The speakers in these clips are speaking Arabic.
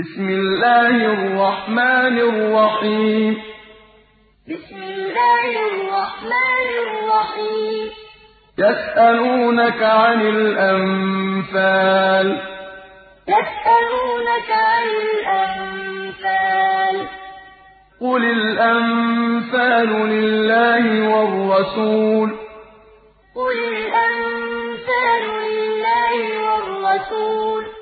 بسم الله الرحمن الرحيم. بسم الله الرحمن الرحيم. يسألونك عن الأنفال. يسألونك عن الأنفال. قل الأنفال لله والرسول. قل الأنفال لله والرسول.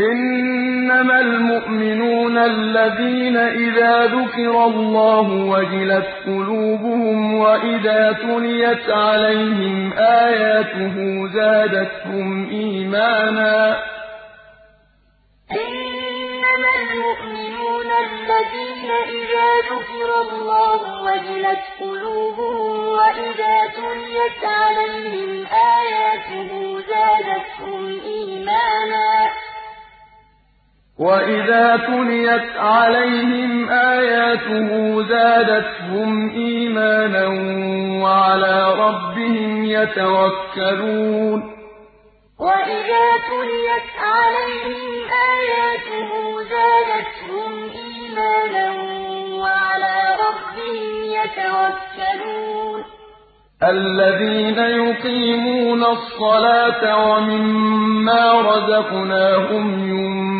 إنما المؤمنون الذين إذا ذكر الله وجلت قلوبهم وإذا تليت عليهم آياته زادتهم إيمانا. إنما المؤمنون الذين إذا ذكر الله وجلت قلوبهم وإذا تليت عليهم آياته زادتهم إيمانا. وإذا تليت عليهم آياته زادتهم إيمانا وعلى ربهم يتوكلون وإذا تليت عليهم آياته زادتهم إيمانا وعلى ربهم يتوكلون الذين يقيمون الصلاة ومما رزقناهم ينفقون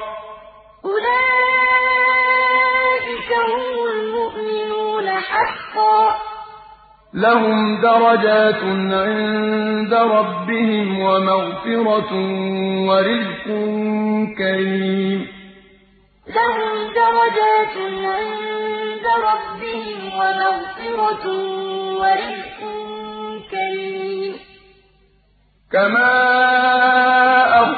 لهم درجات عند ربهم ومغفرة ورزق كريم. لهم درجات عند ربهم ومغفرة ورزق كريم. كما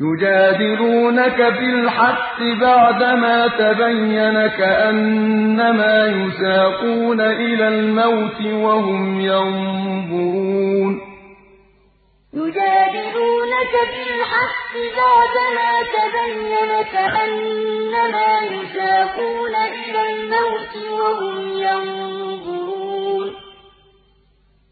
يجادلونك في الحق بعدما تبين كأنما يساقون إلى الموت وهم ينظرون. يجادلونك في الحق بعدما تبين كأنما يساقون إلى الموت وهم ينظرون.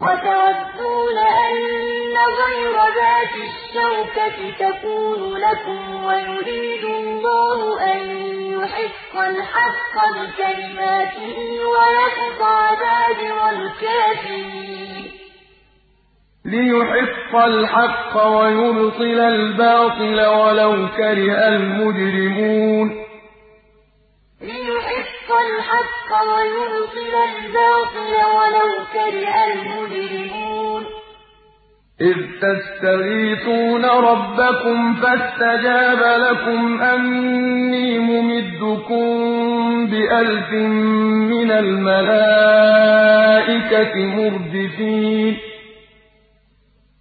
وتودون أن غير ذات الشوكة تكون لكم ويريد الله أن يحق الحق بكلماته ويقطع دابر الكافرين. ليحق الحق ويبطل الباطل ولو كره المجرمون. الحق ويبطل الباطل ولو كره المجرمون. إذ تستغيثون ربكم فاستجاب لكم أني ممدكم بألف من الملائكة مردفين.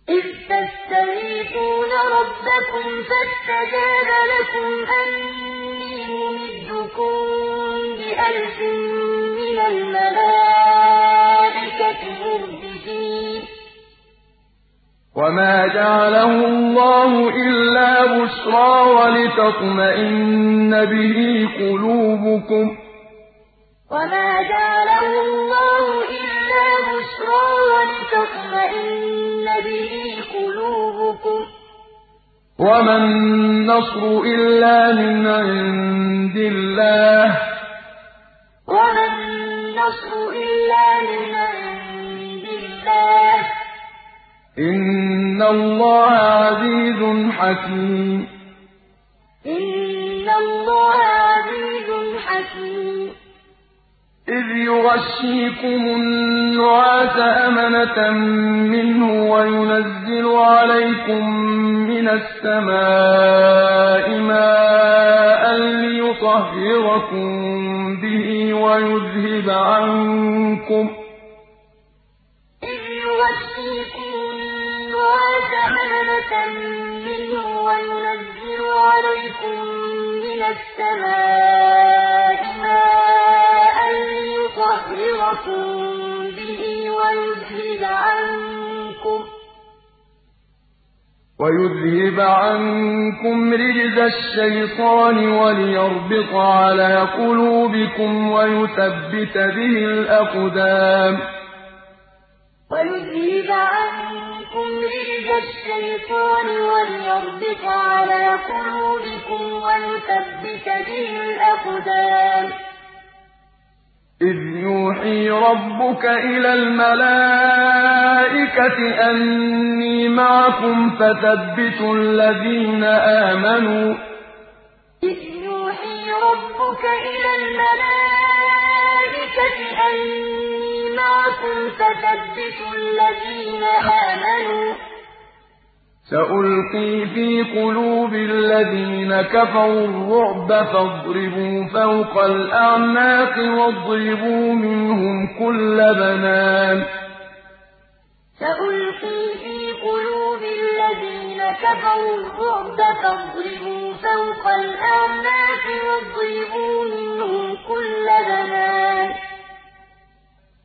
إذ تستغيثون ربكم فاستجاب لكم أني ممدكم بألف من الملائكة مردفين وما جعله الله إلا بشرى ولتطمئن به قلوبكم. وما جعله الله إلا بشرى ولتطمئن به قلوبكم. وما النصر إلا من عند الله. النصر إلا من عند الله. إن الله عزيز حكيم. إذ يغشيكم النعاس أمنة منه وينزل عليكم من السماء ماء ليطهركم به ويذهب عنكم إذ يغشيكم النعاس أمنة منه وينزل عليكم من السماء ماء به ويذهب عنكم رجز الشيطان وليربط على قلوبكم ويثبت به الأقدام ويذهب عنكم رجز الشيطان وليربط على قلوبكم ويثبت به الأقدام إذ يوحي ربك إلى الملائكة أني معكم فثبتوا الذين آمنوا. إذ يوحي ربك إلى الملائكة أني معكم فثبتوا الذين آمنوا. سألقي في قلوب الذين كفروا الرعب فاضربوا فوق الأعناق واضربوا منهم كل بنان. سألقي في قلوب الذين كفروا الرعب فاضربوا فوق الأعناق واضربوا منهم كل بنان.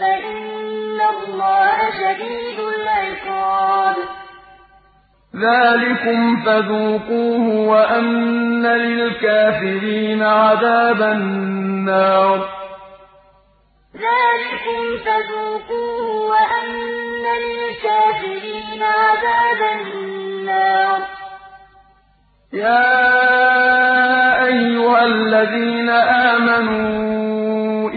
فإن الله شديد العقاب. ذلكم فذوقوه وأن للكافرين عذاب النار. ذلكم فذوقوه وأن للكافرين عذاب النار. يا أيها الذين آمنوا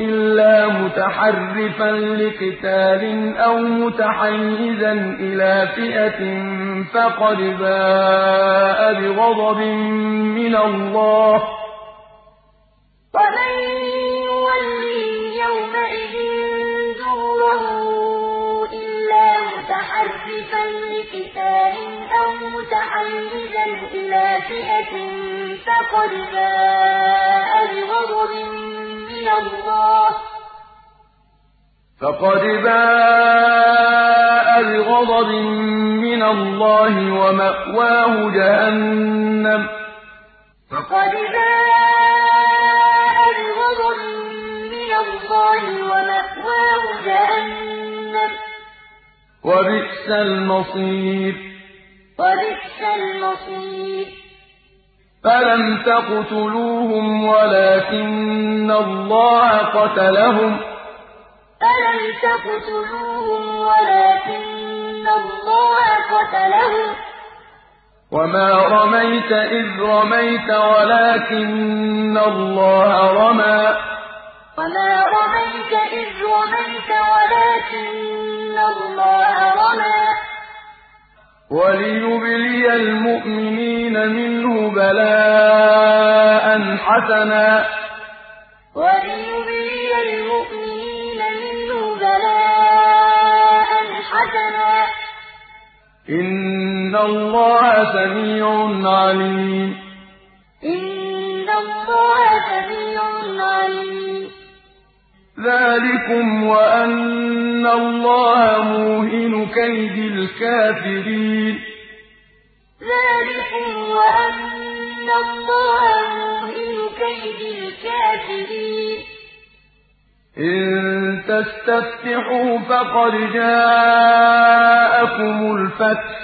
إلا متحرفا لقتال أو متحيزا إلى فئة فقد باء بغضب من الله. ومن يولهم يومئذ دبره إلا متحرفا لقتال أو متحيزا إلى فئة فقد باء بغضب فقد باء بغضب من الله ومأواه جهنم. فقد باء بغضب من الله ومأواه جهنم. وبئس المصير. وبئس المصير. فَلَمْ تَقْتُلُوهُمْ وَلَٰكِنَّ اللَّهَ قَتَلَهُمْ ۚ فَلَمْ تَقْتُلُوهُمْ وَلَٰكِنَّ اللَّهَ قَتَلَهُمْ ۚ وَمَا رَمَيْتَ إِذ رَمَيْتَ وَلَٰكِنَّ اللَّهَ رَمَىٰ ۚ وَمَا رَمَيْتَ إِذ رَمَيْتَ وَلَٰكِنَّ اللَّهَ رَمَىٰ ۚ وَلِيُبْلِيَ الْمُؤْمِنِينَ مِنْهُ بَلَاءً حَسَنًا ۚ. وَلِيُبْلِيَ الْمُؤْمِنِينَ مِنْهُ بَلَاءً حَسَنًا ۚ. إِنَّ اللَّهَ سَمِيعٌ عَلِيمٌ. إِنَّ اللَّهَ سَمِيعٌ عَلِيمٌ. ذَٰلِكُمْ وَأَنَّ اللَّهَ مُوهِنُ كَيْدِ الْكَافِرِينَ. ذَٰلِكُمْ وَأَنَّ اللَّهَ مُوهِنُ كَيْدِ الْكَافِرِينَ. إِن تَسْتَفْتِحُوا فَقَدْ جَاءَكُمُ الْفَتْحُ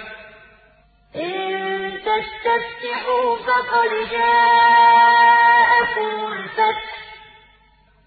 ۖ.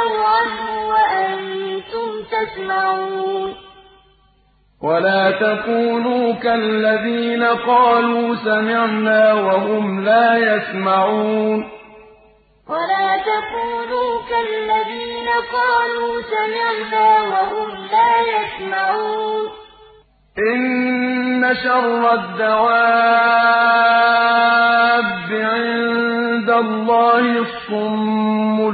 تَوَلَّوْا عَنْهُ وَأَنتُمْ تَسْمَعُونَ. وَلَا تَكُونُوا كَالَّذِينَ قَالُوا سَمِعْنَا وَهُمْ لَا يَسْمَعُونَ. وَلَا تَكُونُوا كَالَّذِينَ قَالُوا سَمِعْنَا وَهُمْ لَا يَسْمَعُونَ. إِنَّ شَرَّ الدَّوَابِّ عِندَ اللَّهِ الصُّمُّ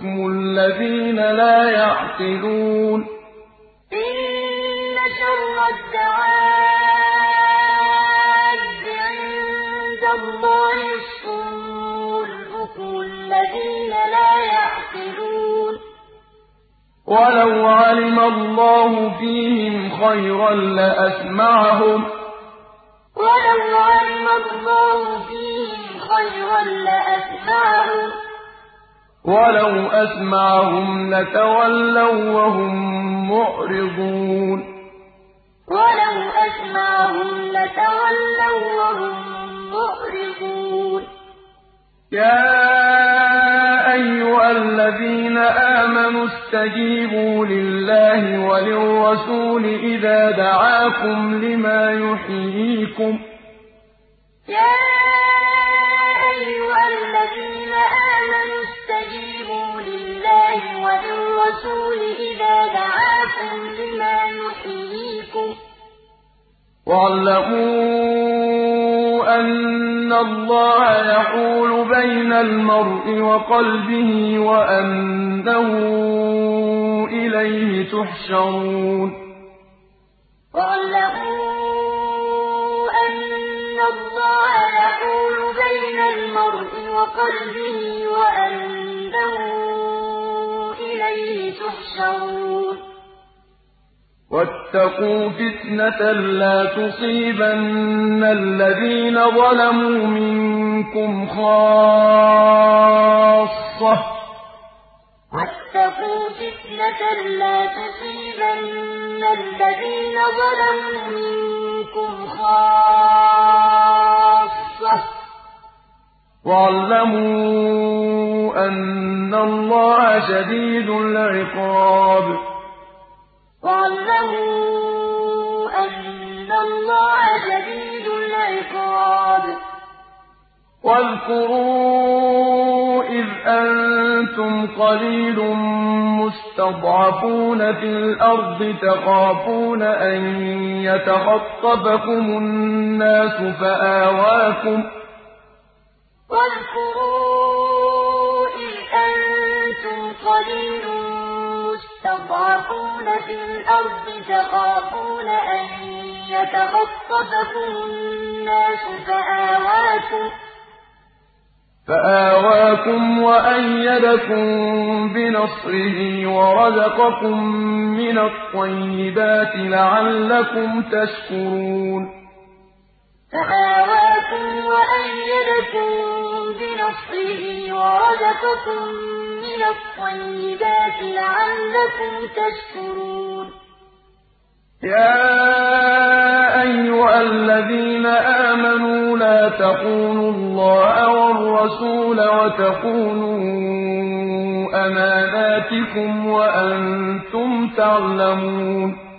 الْبُكْمُ الَّذِينَ لَا يَعْقِلُونَ إِنَّ شَرَّ الدَّوَابِّ عِندَ اللَّهِ الصُّمُّ الْبُكْمُ الَّذِينَ لَا يَعْقِلُونَ وَلَوْ عَلِمَ اللَّهُ فِيهِمْ خَيْرًا لَّأَسْمَعَهُمْ ۖ وَلَوْ عَلِمَ اللَّهُ فِيهِمْ خَيْرًا لَّأَسْمَعَهُمْ ۖ وَلَوْ أَسْمَعَهُمْ لَتَوَلَّوا وَّهُم مُّعْرِضُونَ. وَلَوْ أَسْمَعَهُمْ لَتَوَلَّوا وَّهُم مُّعْرِضُونَ. يَا أَيُّهَا الَّذِينَ آمَنُوا اسْتَجِيبُوا لِلَّهِ وَلِلرَّسُولِ إِذَا دَعَاكُمْ لِمَا يُحْيِيكُمْ ۖ. يَا أَيُّهَا الَّذِينَ آمَنُوا اسْتَجِيبُوا لِلَّهِ وَلِلرَّسُولِ إِذَا دَعَاكُمْ لِمَا يُحْيِيكُمْ ۖ. وَاعْلَمُوا أَنَّ اللَّهَ يَحُولُ بَيْنَ الْمَرْءِ وَقَلْبِهِ وَأَنَّهُ إِلَيْهِ تُحْشَرُونَ. وَاعْلَمُوا أَنَّ اللَّهَ يَحُولُ بَيْنَ الْمَرْءِ وَقَلْبِهِ وَأَنَّهُ إِلَيْهِ تُحْشَرُونَ. وَاتَّقُوا فِتْنَةً لَّا تُصِيبَنَّ الَّذِينَ ظَلَمُوا مِنكُمْ خَاصَّةً ۖ. وَاتَّقُوا فِتْنَةً لَّا تُصِيبَنَّ الَّذِينَ ظَلَمُوا مِنكُمْ خَاصَّةً ۖ. وَاعْلَمُوا أَنَّ اللَّهَ شَدِيدُ الْعِقَابِ وَاعْلَمُوا أَنَّ اللَّهَ شَدِيدُ الْعِقَابِ وَاذْكُرُوا إِذْ أَنتُمْ قَلِيلٌ مُّسْتَضْعَفُونَ فِي الْأَرْضِ تَخَافُونَ أَن يَتَخَطَّفَكُمُ النَّاسُ فَآوَاكُمْ ۖ وَاذْكُرُوا إِذْ أَنتُمْ قَلِيلٌ مُّسْتَضْعَفُونَ فِي الْأَرْضِ تَخَافُونَ أَن يَتَخَطَّفَكُمُ النَّاسُ فَآوَاكُمْ وَأَيَّدَكُم بِنَصْرِهِ وَرَزَقَكُم مِّنَ الطَّيِّبَاتِ لَعَلَّكُمْ تَشْكُرُونَ فَآوَاكُمْ وَأَيَّدَكُم بِنَصْرِهِ وَرَزَقَكُم مِّنَ الطَّيِّبَاتِ لَعَلَّكُمْ تَشْكُرُونَ. يَا أَيُّهَا الَّذِينَ آمَنُوا لَا تَخُونُوا اللَّهَ وَالرَّسُولَ وَتَخُونُوا أَمَانَاتِكُمْ وَأَنتُمْ تَعْلَمُونَ.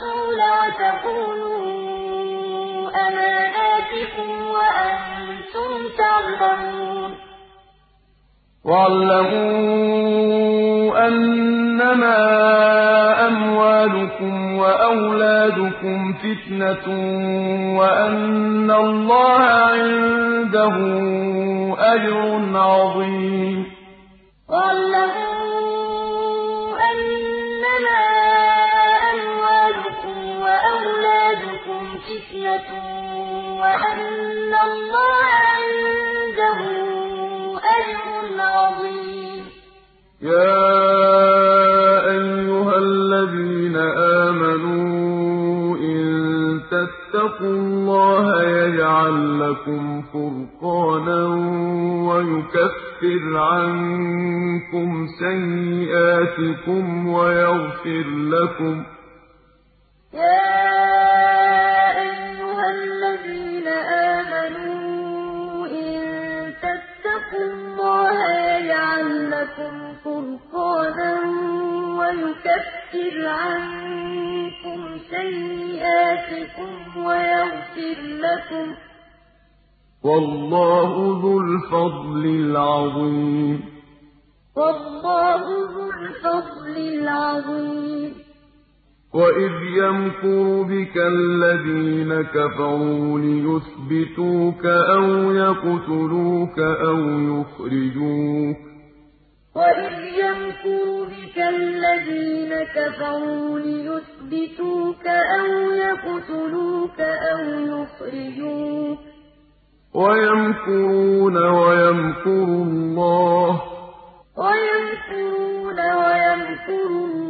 وَالرَّسُولَ وَتَخُونُوا أَمَانَاتِكُمْ وَأَنتُمْ تَعْلَمُونَ وَاعْلَمُوا أَنَّمَا أَمْوَالُكُمْ وَأَوْلَادُكُمْ فِتْنَةٌ وَأَنَّ اللَّهَ عِندَهُ أَجْرٌ عَظِيمٌ وَأَنَّ اللَّهَ عِندَهُ أَجْرٌ عَظِيمٌ. يَا أَيُّهَا الَّذِينَ آمَنُوا إِن تَتَّقُوا اللَّهَ يَجْعَل لَّكُمْ فُرْقَانًا وَيُكَفِّرْ عَنكُمْ سَيِّئَاتِكُمْ وَيَغْفِرْ لَكُمْ ۗ يَا أَيُّهَا الَّذِينَ آمَنُوا إِن تَتَّقُوا اللَّهَ يَجْعَل لَّكُمْ فُرْقَانًا وَيُكَفِّرْ عَنكُمْ سَيِّئَاتِكُمْ وَيَغْفِرْ لَكُمْ ۗ وَاللَّهُ ذُو الْفَضْلِ الْعَظِيمِ. وَاللَّهُ ذُو الْفَضْلِ الْعَظِيمِ. وَإِذْ يَمْكُرُ بِكَ الَّذِينَ كَفَرُوا لِيُثْبِتُوكَ أَوْ يَقْتُلُوكَ أَوْ يُخْرِجُوكَ ۚ وَإِذْ يَمْكُرُ بِكَ الَّذِينَ كَفَرُوا لِيُثْبِتُوكَ أَوْ يَقْتُلُوكَ أَوْ يُخْرِجُوكَ ۚ وَيَمْكُرُونَ وَيَمْكُرُ اللَّهُ ۖ وَيَمْكُرُونَ وَيَمْكُرُ اللَّهُ ۖ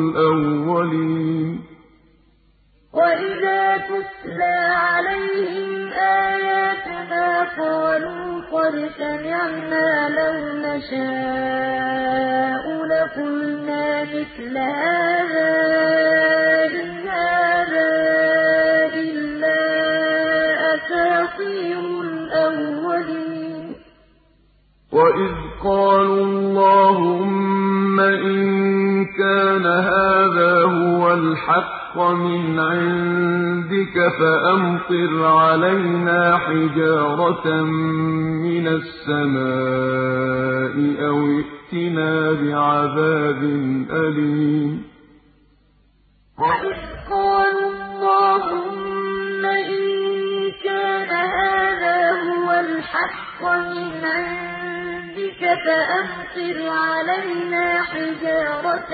قَالُوا قَدْ سَمِعْنَا لَوْ نَشَاءُ لَقُلْنَا مِثْلَ هَٰذَا إِنْ هَٰذَا إِلَّا أَسَاطِيرُ الْأَوَّلِينَ. وَإِذْ قَالُوا اللَّهُمَّ إِن كَانَ هَٰذَا هُوَ الْحَقَّ مِنْ عِندِكَ فَأَمْطِرْ عَلَيْنَا حِجَارَةً مِّنَ السَّمَاءِ أَوِ ائْتِنَا بِعَذَابٍ أَلِيمٍ. وَإِذْ قَالُوا اللَّهُمَّ إِن كَانَ هَٰذَا هُوَ الْحَقَّ مِنْ عِندِكَ فَأَمْطِرْ عَلَيْنَا حِجَارَةً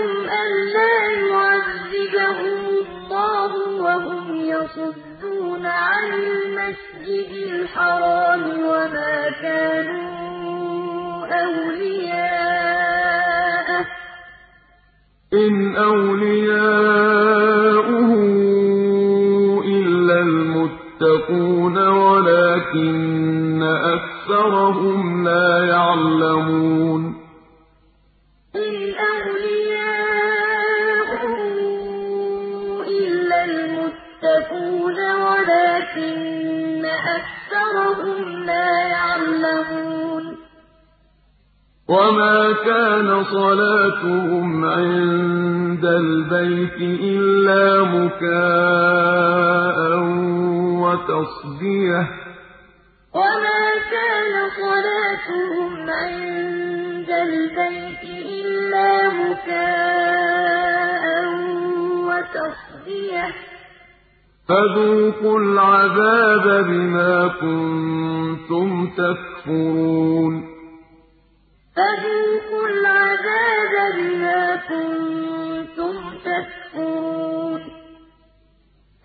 يَصُدُّونَ عَنِ الْمَسْجِدِ الْحَرَامِ وَمَا كَانُوا أَوْلِيَاءَهُ ۚ. إِنْ أَوْلِيَاؤُهُ إِلَّا الْمُتَّقُونَ وَلَٰكِنَّ أَكْثَرَهُمْ لَا يَعْلَمُونَ. وَلَٰكِنَّ أَكْثَرَهُمْ لَا يَعْلَمُونَ. وَمَا كَانَ صَلَاتُهُمْ عِندَ الْبَيْتِ إِلَّا مُكَاءً وَتَصْدِيَةً ۚ. وَمَا كَانَ صَلَاتُهُمْ عِندَ الْبَيْتِ إِلَّا مُكَاءً وَتَصْدِيَةً ۚ. فَذُوقُوا الْعَذَابَ بِمَا كُنتُمْ تَكْفُرُونَ. فَذُوقُوا الْعَذَابَ بِمَا كُنتُمْ تَكْفُرُونَ.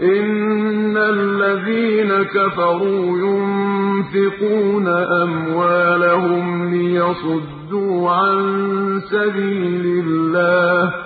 إِنَّ الَّذِينَ كَفَرُوا يُنفِقُونَ أَمْوَالَهُمْ لِيَصُدُّوا عَن سَبِيلِ اللَّهِ ۚ.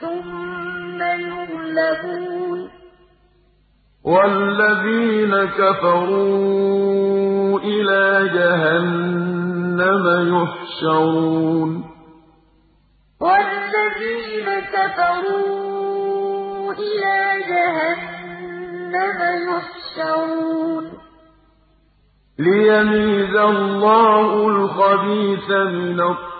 ثُمَّ يُغْلَبُونَ. وَالَّذِينَ كَفَرُوا إِلَىٰ جَهَنَّمَ يُحْشَرُونَ. وَالَّذِينَ كَفَرُوا إِلَىٰ جَهَنَّمَ يُحْشَرُونَ. لِيَمِيزَ اللَّهُ الْخَبِيثَ مِنَ الطَّيِّبِ.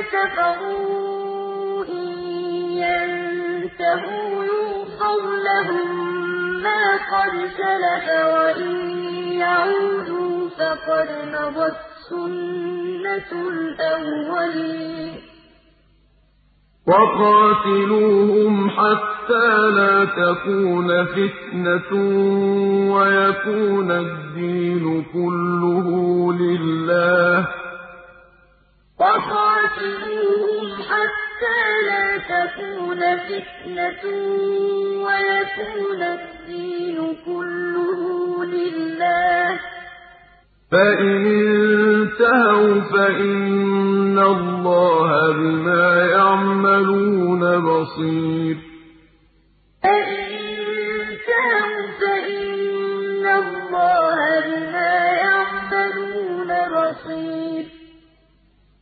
كَفَرُوا إِن يَنتَهُوا يُغْفَرْ لَهُم مَّا قَدْ سَلَفَ وَإِن يَعُودُوا فَقَدْ مَضَتْ سُنَّتُ الْأَوَّلِينَ. وَقَاتِلُوهُمْ حَتَّىٰ لَا تَكُونَ فِتْنَةٌ وَيَكُونَ الدِّينُ كُلُّهُ لِلَّهِ ۖ. قَاتِلُوهُمْ حَتَّىٰ لَا تَكُونَ فِتْنَةٌ وَيَكُونَ الدِّينُ كُلُّهُ لِلَّهِ ۖ. فَإِنِ انتَهَوْا فَإِنَّ اللَّهَ بِمَا يَعْمَلُونَ بَصِيرٌ.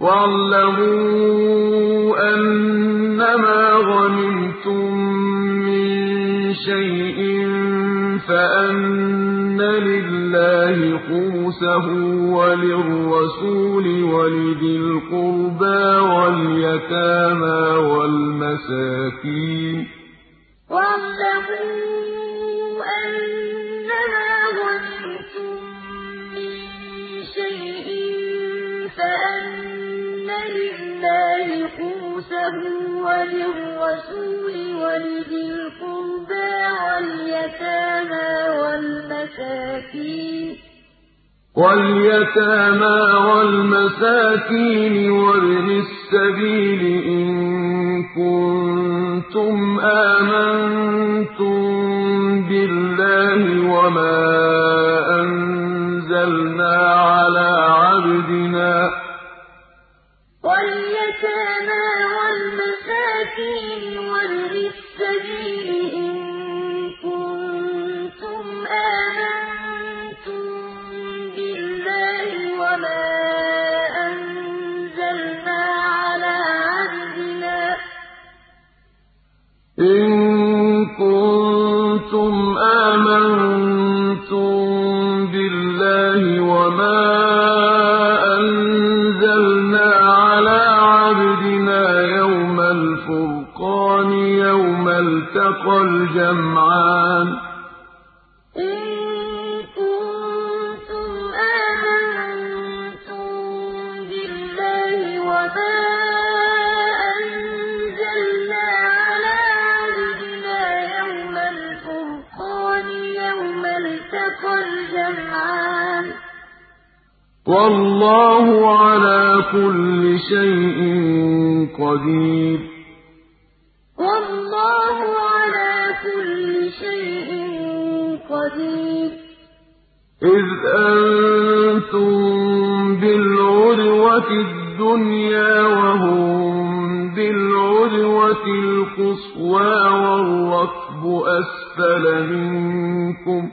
وَاعْلَمُوا أَنَّمَا غَنِمْتُم مِّن شَيْءٍ فَأَنَّ لِلَّهِ خُمُسَهُ وَلِلرَّسُولِ وَلِذِي الْقُرْبَىٰ وَالْيَتَامَىٰ وَالْمَسَاكِينِ ۚ. خُمُسَهُ وَلِلرَّسُولِ وَلِذِي الْقُرْبَىٰ وَالْيَتَامَىٰ وَالْمَسَاكِينِ وَابْنِ السَّبِيلِ إِن كُنتُمْ آمَنتُم بِاللَّهِ وَمَا أَنزَلْنَا عَلَىٰ عَبْدِنَا. وَالْيَتَامَىٰ وَالْمَسَاكِينِ وَابْنِ السَّبِيلِ إِن كُنتُمْ آمَنتُم بِاللَّهِ وَمَا أَنزَلْنَا عَلَىٰ عَبْدِنَا يَوْمَ الْفُرْقَانِ يَوْمَ الْتَقَى الْجَمْعَانِ ۗ وَاللَّهُ عَلَىٰ كُلِّ شَيْءٍ قَدِيرٌ. وَاللَّهُ عَلَىٰ كُلِّ شَيْءٍ قَدِيرٌ. إِذْ أَنتُم بِالْعُدْوَةِ الدُّنْيَا وَهُم بِالْعُدْوَةِ الْقُصْوَىٰ وَالرَّكْبُ أَسْفَلَ مِنكُمْ ۚ.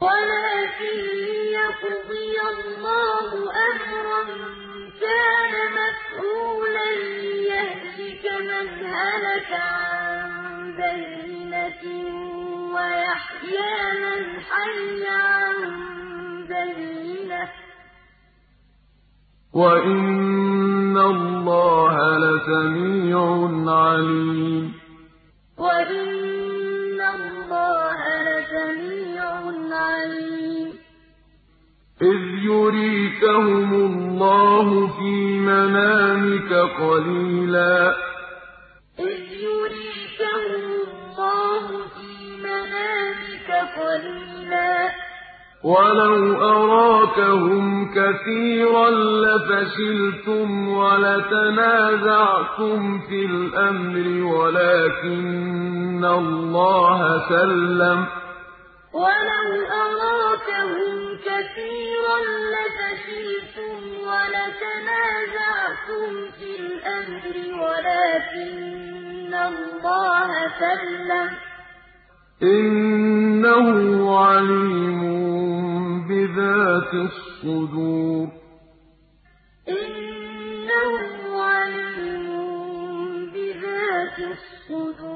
وَلَٰكِن لِّيَقْضِيَ اللَّهُ أَمْرًا كَانَ مَفْعُولًا لِّيَهْلِكَ مَنْ هَلَكَ عَن بَيِّنَةٍ وَيَحْيَىٰ مَنْ حَيَّ عَن بَيِّنَةٍ ۗ. وَإِنَّ اللَّهَ لَسَمِيعٌ عَلِيمٌ. وَإِنَّ اللَّهَ لَسَمِيعٌ عَلِيمٌ. إِذْ يُرِيكَهُمُ اللَّهُ فِي مَنَامِكَ قَلِيلًا. وَلَوْ أَرَاكَهُمْ كَثِيرًا لَّفَشِلْتُمْ وَلَتَنَازَعْتُمْ فِي الْأَمْرِ وَلَٰكِنَّ اللَّهَ سَلَّمَ ۗ وَلَوْ أَرَاكَهُمْ كَثِيرًا لَّفَشِلْتُمْ وَلَتَنَازَعْتُمْ فِي الْأَمْرِ وَلَٰكِنَّ اللَّهَ سَلَّمَ ۗ إِنَّهُ عَلِيمٌ بِذَاتِ الصُّدُورِ. إِنَّهُ عَلِيمٌ بِذَاتِ الصُّدُورِ.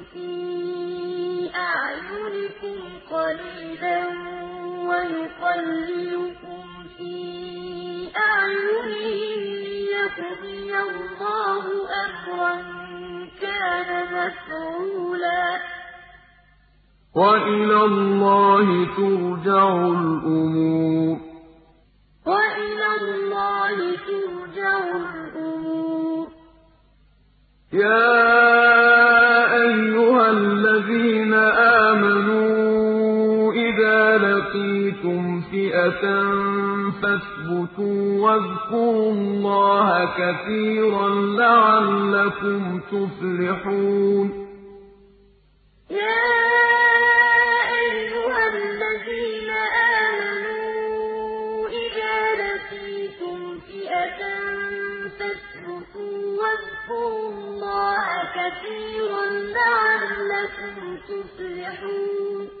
قَلِيلًا وَيُقَلِّلُكُمْ فِي أَعْيُنِهِمْ لِيَقْضِيَ اللَّهُ أَمْرًا كَانَ مَفْعُولًا. وَإِلَى اللَّهِ تُرْجَعُ الْأُمُورُ. وَإِلَى اللَّهِ تُرْجَعُ الْأُمُورُ. يَا أَيُّهَا الَّذِينَ فَاثْبُتُوا وَاذْكُرُوا اللَّهَ كَثِيرًا لَّعَلَّكُمْ تُفْلِحُونَ يَا أَيُّهَا الَّذِينَ آمَنُوا إِذَا لَقِيتُمْ فِئَةً فَاثْبُتُوا وَاذْكُرُوا اللَّهَ كَثِيرًا لَّعَلَّكُمْ تُفْلِحُونَ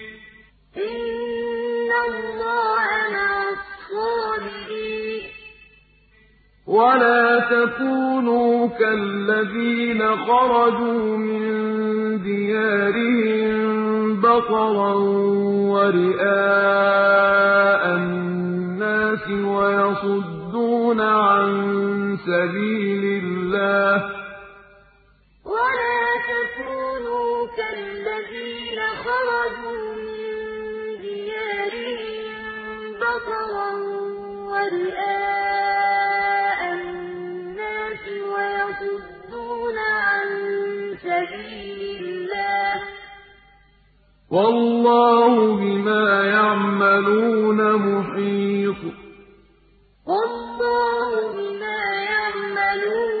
إِنَّ اللَّهَ مَعَ الصَّابِرِينَ وَلَا تَكُونُوا كَالَّذِينَ خَرَجُوا مِن دِيَارِهِم بَطَرًا وَرِئَاءَ النَّاسِ وَيَصُدُّونَ عَن سَبِيلِ اللَّهِ ۚ بَطَرًا وَرِئَاءَ النَّاسِ وَيَصُدُّونَ عَن سَبِيلِ اللَّهِ ۚ. وَاللَّهُ بِمَا يَعْمَلُونَ مُحِيطٌ. وَاللَّهُ بِمَا يَعْمَلُونَ مُحِيطٌ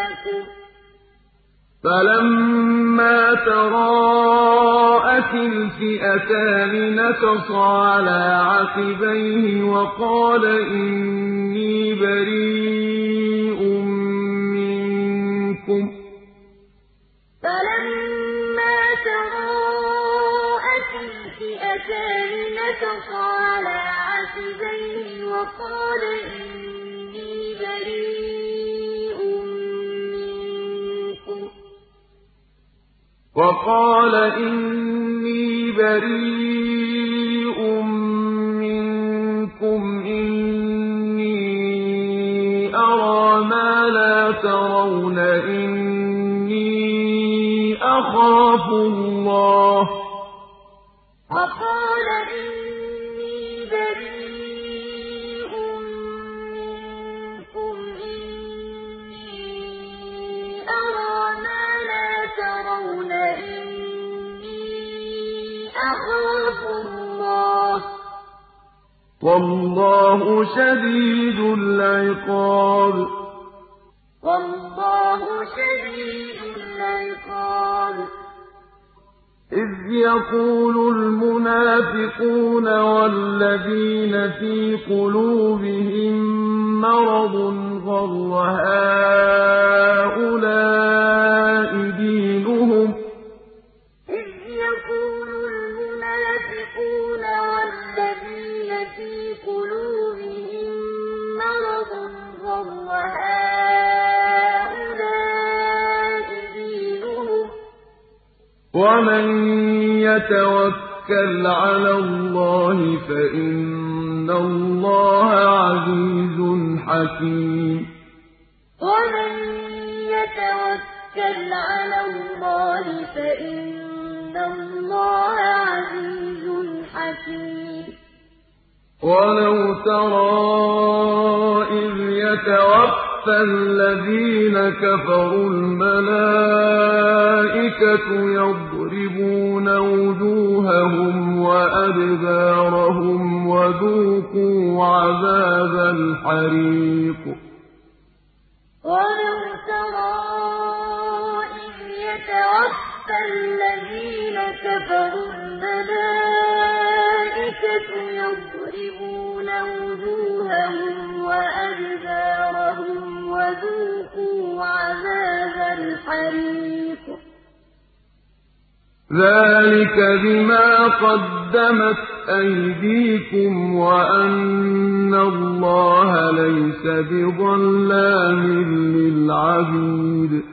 لَّكُمْ ۖ. فَلَمَّا تَرَاءَتِ الْفِئَتَانِ نَكَصَ عَلَىٰ عَقِبَيْهِ وَقَالَ إِنِّي بَرِيءٌ مِّنكُمْ ۖ. فَلَمَّا تَرَاءَتِ الْفِئَتَانِ نَكَصَ عَلَىٰ عَقِبَيْهِ وَقَالَ إِنِّي بَرِيءٌ وقال إني بريء منكم إني أرى ما لا ترون إني أخاف الله. وقال إني وَاللَّهُ شَدِيدُ الْعِقَابِ. وَاللَّهُ شَدِيدُ الْعِقَابِ. إِذْ يَقُولُ الْمُنَافِقُونَ وَالَّذِينَ فِي قُلُوبِهِم مَّرَضٌ غَرَّ هَٰؤُلَاءِ وَمَن يَتَوَكَّلْ عَلَى اللَّهِ فَإِنَّ اللَّهَ عَزِيزٌ حَكِيمٌ وَمَن يَتَوَكَّلْ عَلَى اللَّهِ فَإِنَّ اللَّهَ عَزِيزٌ حَكِيمٌ وَلَوْ تَرَىٰ إِذْ يَتَوَفَّى الَّذِينَ كَفَرُوا الْمَلَائِكَةُ يَضْرِبُونَ وُجُوهَهُمْ وَأَدْبَارَهُمْ وَذُوقُوا عَذَابَ الْحَرِيقِ وَلَوْ تَرَىٰ إِذْ يَتَوَفَّى الَّذِينَ كَفَرُوا الْمَلَائِكَةُ يَضْرِبُونَ وُجُوهَهُمْ وَأَدْبَارَهُمْ وَذُوقُوا عَذَابَ الْحَرِيقِ. ذَٰلِكَ بِمَا قَدَّمَتْ أَيْدِيكُمْ وَأَنَّ اللَّهَ لَيْسَ بِظَلَّامٍ لِّلْعَبِيدِ.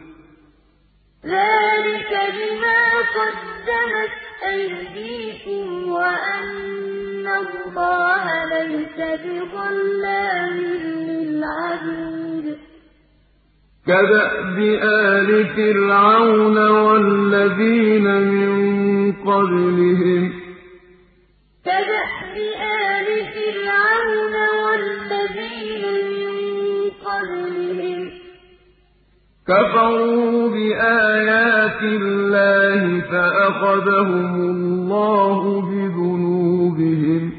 ذَٰلِكَ بِمَا قَدَّمَتْ أَيْدِيكُمْ وَأَنَّ اللَّهَ لَيْسَ بِظَلَّامٍ لِّلْعَبِيدِ. كَدَأْبِ آلِ فِرْعَوْنَ وَالَّذِينَ مِن قَبْلِهِمْ ۚ. كَفَرُوا بِآيَاتِ اللَّهِ فَأَخَذَهُمُ اللَّهُ بِذُنُوبِهِمْ ۗ.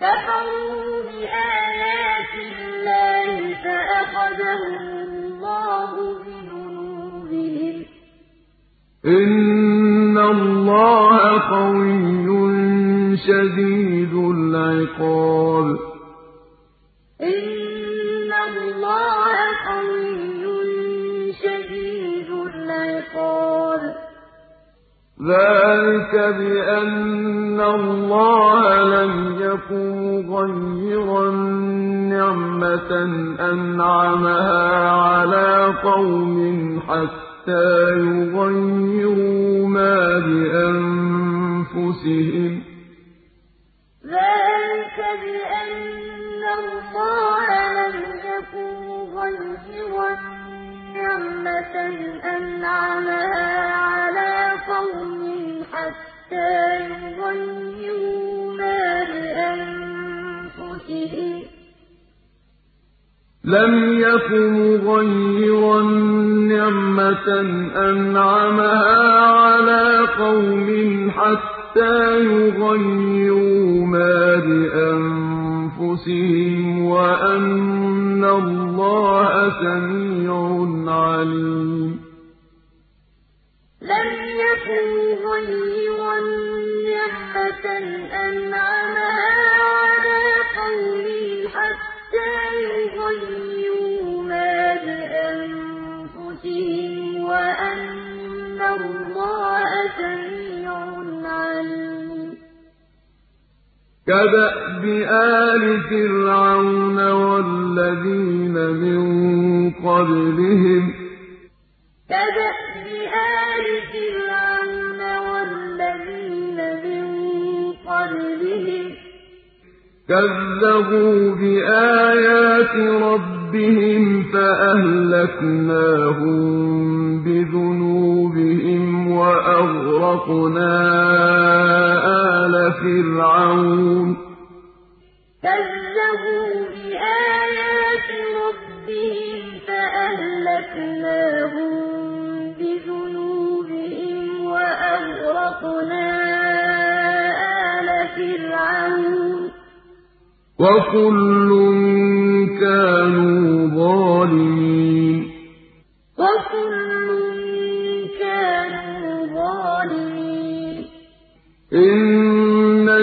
كَفَرُوا بِآيَاتِ اللَّهِ فَأَخَذَهُمُ اللَّهُ بِذُنُوبِهِمْ ۗ. إِنَّ اللَّهَ قَوِيٌّ شَدِيدُ الْعِقَابِ. إِنَّ اللَّهَ قَوِيٌّ الْعِقَابِ ذَٰلِكَ بِأَنَّ اللَّهَ لَمْ يَكُن مُّغَيِّرًا نِّعْمَةً أَنْعَمَهَا عَلَىٰ قَوْمٍ حَتَّىٰ يُغَيِّرُوا مَا بِأَنفُسِهِمْ ۗ. ذَٰلِكَ بِأَنَّ اللَّهَ لَمْ يَكُن مُّغَيِّرًا نِّعْمَةً أَنْعَمَهَا عَلَىٰ قَوْمٍ حَتَّىٰ يُغَيِّرُوا مَا بِأَنفُسِهِمْ ۗ. لَمْ يَكُ مُغَيِّرًا نِّعْمَةً أَنْعَمَهَا عَلَىٰ قَوْمٍ حَتَّىٰ يُغَيِّرُوا مَا بِأَنفُسِهِمْ ۙ. وَأَنَّ اللَّهَ سَمِيعٌ عَلِيمٌ. لَمْ يَكُ مُغَيِّرًا نِّعْمَةً أَنْعَمَهَا عَلَىٰ قَوْمٍ حَتَّىٰ يُغَيِّرُوا مَا بِأَنفُسِهِمْ ۙ وَأَنَّ اللَّهَ سَمِيعٌ كَدَأْبِ آلِ فِرْعَوْنَ وَالَّذِينَ مِن قَبْلِهِمْ ۚ. كَدَأْبِ آلِ فِرْعَوْنَ وَالَّذِينَ مِن قَبْلِهِمْ ۚ. كَذَّبُوا بِآيَاتِ رَبِّهِمْ رَبِّهِمْ فَأَهْلَكْنَاهُم بِذُنُوبِهِمْ. وَأَغْرَقْنَا آلَ فِرْعَوْنَ ۚ. كَذَّبُوا بِآيَاتِ رَبِّهِمْ فَأَهْلَكْنَاهُم بِذُنُوبِهِمْ وَأَغْرَقْنَا آلَ فِرْعَوْنَ ۚ. وَكُلٌّ كَانُوا ظَالِمِينَ.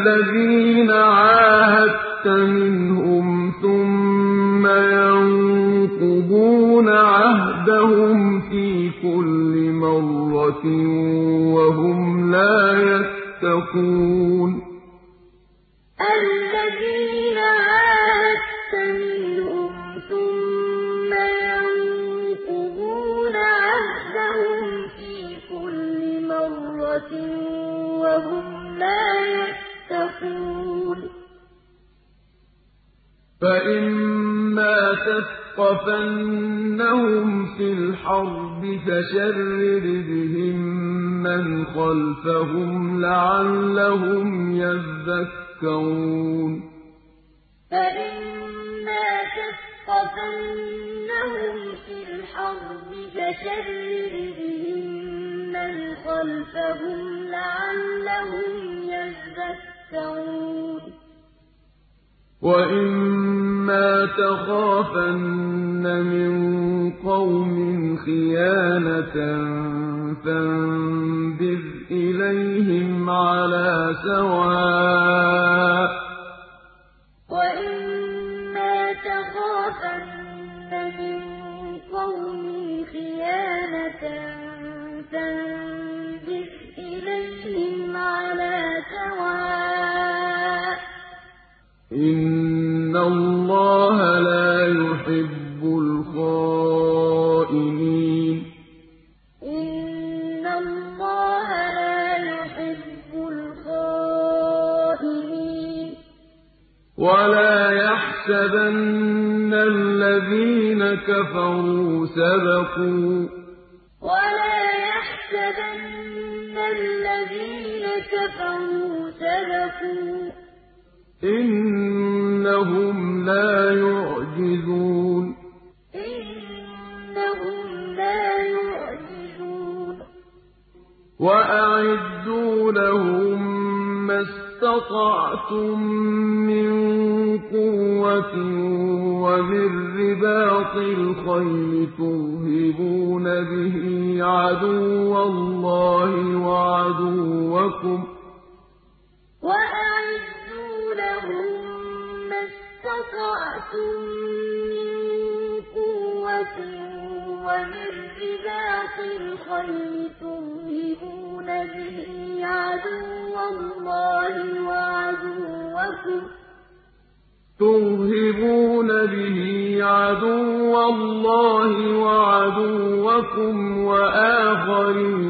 الَّذِينَ عَاهَدتَّ مِنْهُمْ ثُمَّ يَنقُضُونَ عَهْدَهُمْ فِي كُلِّ مَرَّةٍ وَهُمْ لَا يَتَّقُونَ. فَإِمَّا تَثْقَفَنَّهُمْ فِي الْحَرْبِ فَشَرِّدْ بِهِم مَّنْ خَلْفَهُمْ لَعَلَّهُمْ يَذَّكَّرُونَ فَإِمَّا تَثْقَفَنَّهُمْ فِي الْحَرْبِ فَشَرِّدْ بِهِم مَّنْ خَلْفَهُمْ لَعَلَّهُمْ يَذَّكَّرُونَ وَإِمَّا تَخَافَنَّ مِن قَوْمٍ خِيَانَةً فَانبِذْ إِلَيْهِمْ عَلَىٰ سَوَاءٍ ۚ يَحْسَبَنَّ الَّذِينَ كَفَرُوا سَبَقُوا ۚ. وَلَا يَحْسَبَنَّ الَّذِينَ كَفَرُوا سَبَقُوا ۚ. إِنَّهُمْ لَا يُعْجِزُونَ. إِنَّهُمْ لَا يُعْجِزُونَ. وَأَعِدُّوا لَهُم مَّا اسْتَطَعْتُم مِّن قُوَّةٍ وَمِن رِّبَاطِ الْخَيْلِ تُرْهِبُونَ بِهِ عَدُوَّ اللَّهِ وَعَدُوَّكُمْ ۚ وَأَعِدُّوا لَهُم مَّا اسْتَطَعْتُم مِّن قُوَّةٍ وَمِن رِّبَاطِ الْخَيْلِ تُرْهِبُونَ بِهِ عَدُوَّ اللَّهِ وَعَدُوَّكُمْ وَآخَرِينَ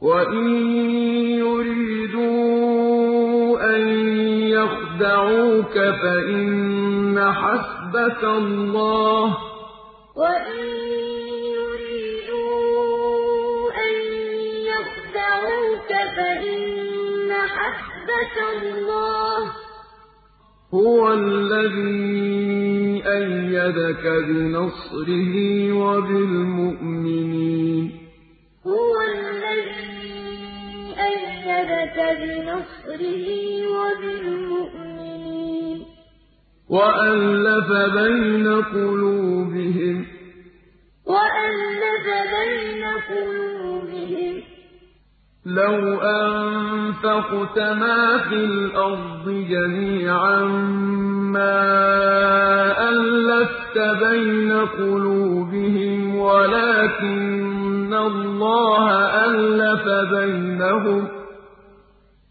وَإِن يُرِيدُوا أَن يَخْدَعُوكَ فَإِنَّ حَسْبَكَ اللَّهُ ۚ وَإِن يُرِيدُوا أَن يَخْدَعُوكَ فَإِنَّ حَسْبَكَ اللَّهُ ۚ هُوَ الَّذِي أَيَّدَكَ بِنَصْرِهِ وَبِالْمُؤْمِنِينَ بِنَصْرِهِ وَبِالْمُؤْمِنِينَ. وَأَلَّفَ بَيْنَ قُلُوبِهِمْ ۚ. وَأَلَّفَ بَيْنَ قُلُوبِهِمْ ۚ. لَوْ أَنفَقْتَ مَا فِي الْأَرْضِ جَمِيعًا مَّا أَلَّفْتَ بَيْنَ قُلُوبِهِمْ وَلَٰكِنَّ اللَّهَ أَلَّفَ بَيْنَهُمْ ۚ.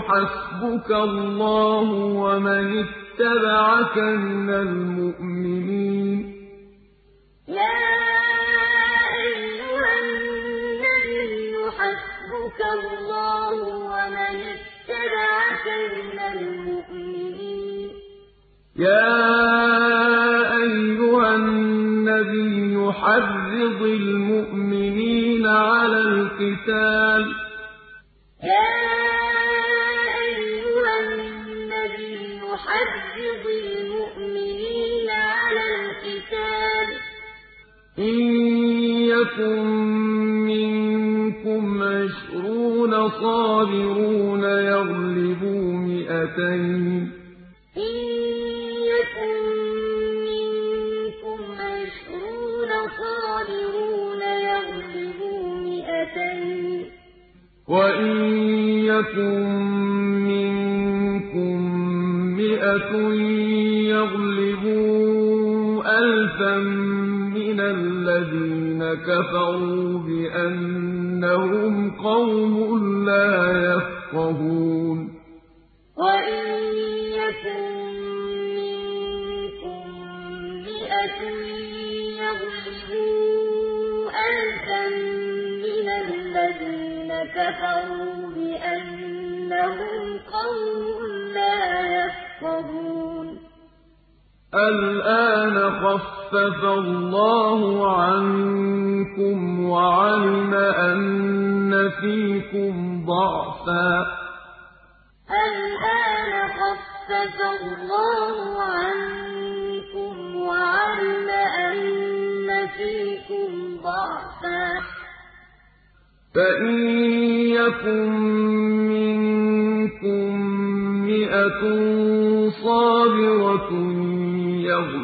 حَسْبُكَ اللَّهُ وَمَنِ اتَّبَعَكَ مِنَ الْمُؤْمِنِينَ. يَا أَيُّهَا النَّبِيُّ حَسْبُكَ اللَّهُ وَمَنِ اتَّبَعَكَ مِنَ الْمُؤْمِنِينَ. يَا أَيُّهَا النَّبِيُّ حَرِّضِ الْمُؤْمِنِينَ عَلَى الْقِتَالِ ۚ. النَّبِيُّ حَرِّضِ الْمُؤْمِنِينَ عَلَى الْقِتَالِ ۚ إِن يَكُن مِّنكُمْ عِشْرُونَ صَابِرُونَ يَغْلِبُوا مِائَتَيْنِ ۚ إِن يَكُن مِّنكُمْ عِشْرُونَ صَابِرُونَ يَغْلِبُوا مِائَتَيْنِ ۚ وَإِن يَكُن أَلْفًا مِّنَ الَّذِينَ كَفَرُوا بِأَنَّهُمْ قَوْمٌ لَّا يَفْقَهُونَ وَإِن يَكُن مِّنكُم مِّائَةٌ يَغْلِبُوا أَلْفًا مِّنَ الَّذِينَ كَفَرُوا بِأَنَّهُمْ قَوْمٌ لَّا يَفْقَهُونَ الْآنَ خَفَّفَ اللَّهُ عَنكُمْ وَعَلِمَ أَنَّ فِيكُمْ ضَعْفًا ۚ الْآنَ خَفَّفَ اللَّهُ عَنكُمْ وَعَلِمَ أَنَّ فِيكُمْ ضَعْفًا ۚ فَإِن يَكُن مِّنكُم مِّائَةٌ صَابِرَةٌ يَغْلِبُوا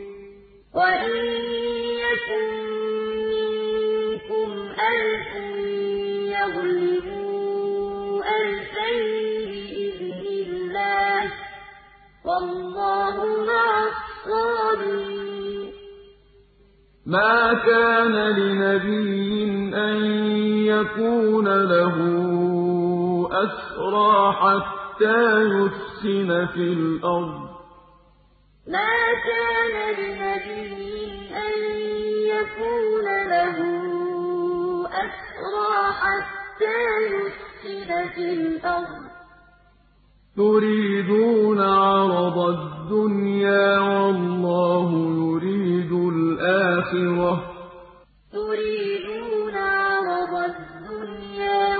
وَإِن أَلْفٌ بِإِذْنِ اللَّهِ ۗ وَاللَّهُ مَعَ مَا كَانَ لِنَبِيٍّ أَن يَكُونَ لَهُ أَسْرَىٰ حَتَّىٰ يُثْخِنَ فِي الْأَرْضِ ۚ مَا كَانَ لِنَبِيٍّ أَن يَكُونَ لَهُ أَسْرَىٰ حَتَّىٰ يُثْخِنَ فِي الْأَرْضِ ۚ. تُرِيدُونَ عَرَضَ الدُّنْيَا وَاللَّهُ يُرِيدُ الْآخِرَةَ ۗ. تُرِيدُونَ عَرَضَ الدُّنْيَا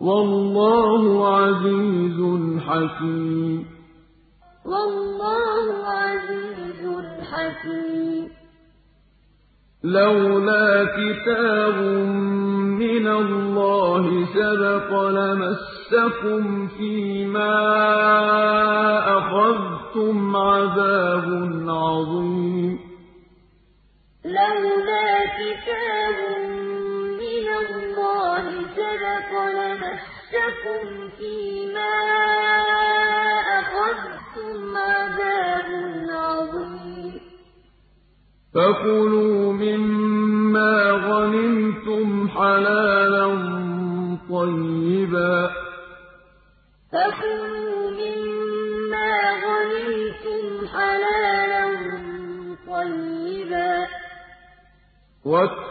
وَاللَّهُ عَزِيزٌ حَكِيمٌ. وَاللَّهُ عَزِيزٌ حَكِيمٌ. لَّوْلَا كِتَابٌ مِّنَ اللَّهِ سَبَقَ لَمَسَّكُمْ فِيمَا أَخَذْتُمْ عَذَابٌ عَظِيمٌ. لَّوْلَا كِتَابٌ مِّنَ اللَّهِ سَبَقَ لَمَسَّكُمْ فِيمَا أَخَذْتُمْ عَذَابٌ عَظِيمٌ. فَكُلُوا مِمَّا غَنِمْتُمْ حَلَالًا طَيِّبًا. وَاتَّقُوا اللَّهَ ۚ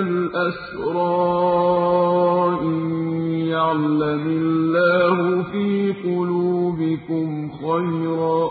الْأَسْرَىٰ إِن يَعْلَمِ اللَّهُ فِي قُلُوبِكُمْ خَيْرًا.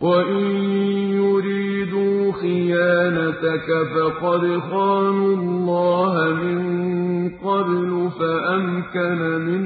وَإِن يُرِيدُوا خِيَانَتَكَ فَقَدْ خَانُوا اللَّهَ مِن قَبْلُ فَأَمْكَنَ مِنْهُمْ ۗ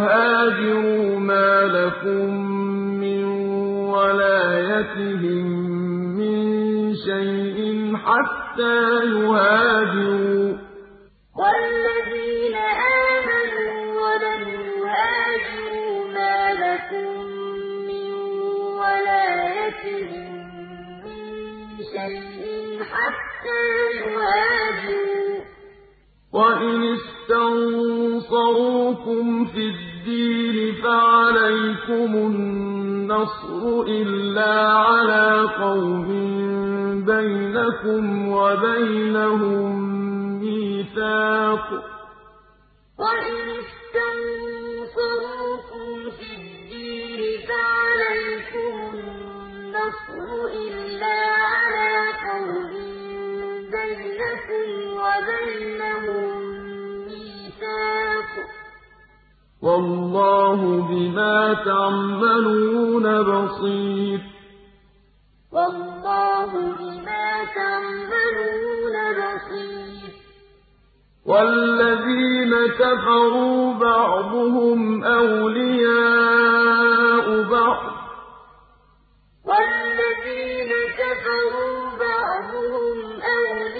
يُهَاجِرُوا مَا لَكُم مِّن وَلَايَتِهِم مِّن شَيْءٍ حَتَّىٰ يُهَاجِرُوا ۚ. وَالَّذِينَ آمَنُوا وَلَمْ يُهَاجِرُوا مَا لَكُم مِّن وَلَايَتِهِم مِّن شَيْءٍ حَتَّىٰ يُهَاجِرُوا ۚ. وَإِنِ اسْتَنصَرُوكُمْ فِي الدِّينِ فَعَلَيْكُمُ النَّصْرُ إِلَّا عَلَىٰ قَوْمٍ بَيْنَكُمْ وَبَيْنَهُم مِّيثَاقٌ ۗ. وَإِنِ فِي الدِّينِ فَعَلَيْكُمُ النَّصْرُ إِلَّا وَاللَّهُ بِمَا تَعْمَلُونَ بَصِيرٌ. وَاللَّهُ بِمَا تَعْمَلُونَ بَصِيرٌ. وَالَّذِينَ كَفَرُوا بَعْضُهُمْ أَوْلِيَاءُ بَعْضٍ ۚ. وَالَّذِينَ كَفَرُوا بَعْضُهُمْ أَوْلِيَاءُ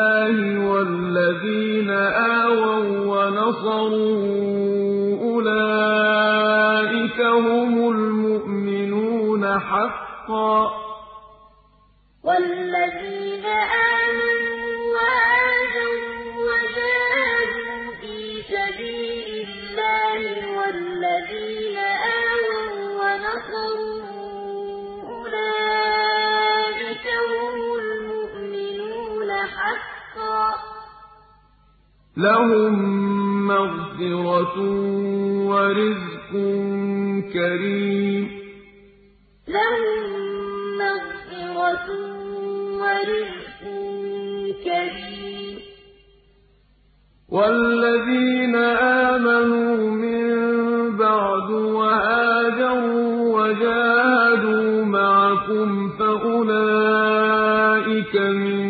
اللَّهِ وَالَّذِينَ آوَوا وَّنَصَرُوا أُولَٰئِكَ هُمُ الْمُؤْمِنُونَ حَقًّا ۚ. وَالَّذِينَ آمَنُوا وَهَاجَرُوا لَّهُم مَّغْفِرَةٌ وَرِزْقٌ كَرِيمٌ. لَّهُم مَّغْفِرَةٌ وَرِزْقٌ كَرِيمٌ. وَالَّذِينَ آمَنُوا مِن بَعْدُ وَهَاجَرُوا وَجَاهَدُوا مَعَكُمْ فَأُولَٰئِكَ مِنكُمْ ۚ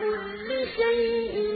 إِنَّ اللَّهَ بِكُلِّ شَيْءٍ